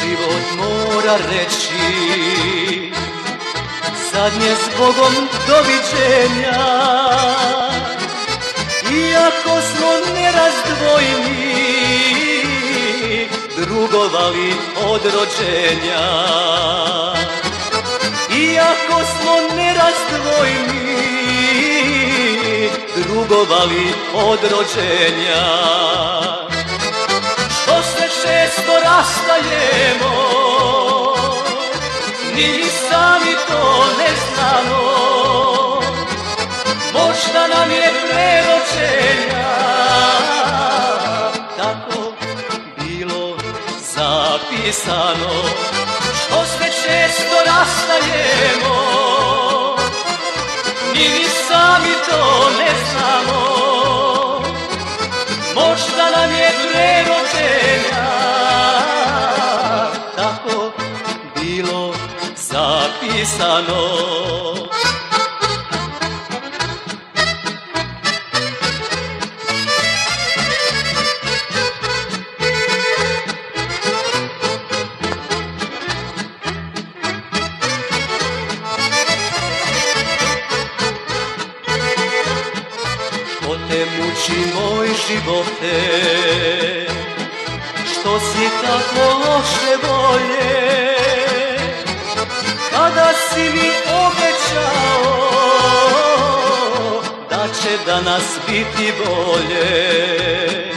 život mora reći. Zadnje s Bogom doviđenja. Iako smo nerazdvojni Drugovali od rođenja. Iako smo nerazdvojni Drugovali od rođenja često rastajemo Ni mi sami to ne znamo. Možda nam je prerođenja Tako bilo zapisano. Što se često rastajemo Ni mi sami to moj živote Što si tako loše volje Kada si mi obećao Da će danas biti bolje.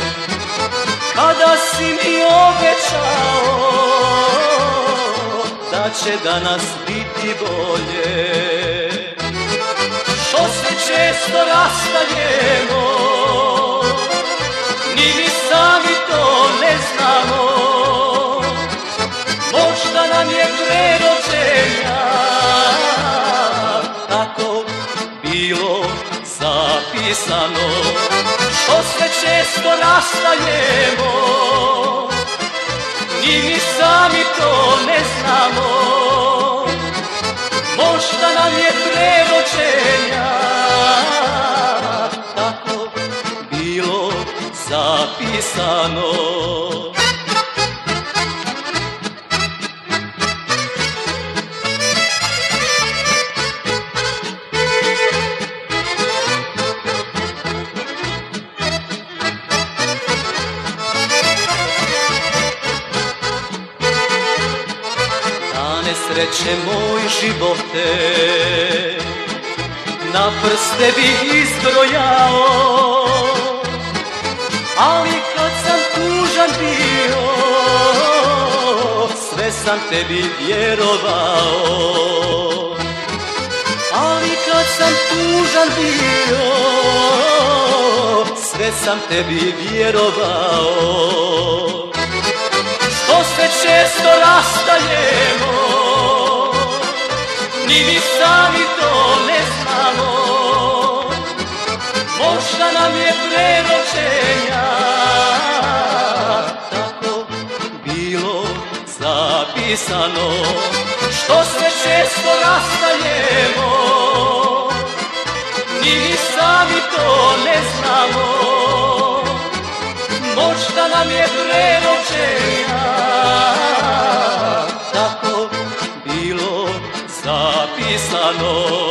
Kada si mi obećao Da će danas biti bolje. Što se često rastajemo često rastajemo Ni mi sami to ne znamo. Možda nam je prerođenja Tako bilo zapisano sreće moj živote. Na prste bih izbrojao Ali kad sam tužan bio Sve sam tebi vjerovao. Ali kad sam tužan bio Sve sam tebi vjerovao. Što se često rastajemo nam je Tako bilo zapisano Što se često rastajemo. Ni mi sami to ne znamo. Možda nam je prerođenja Tako bilo zapisano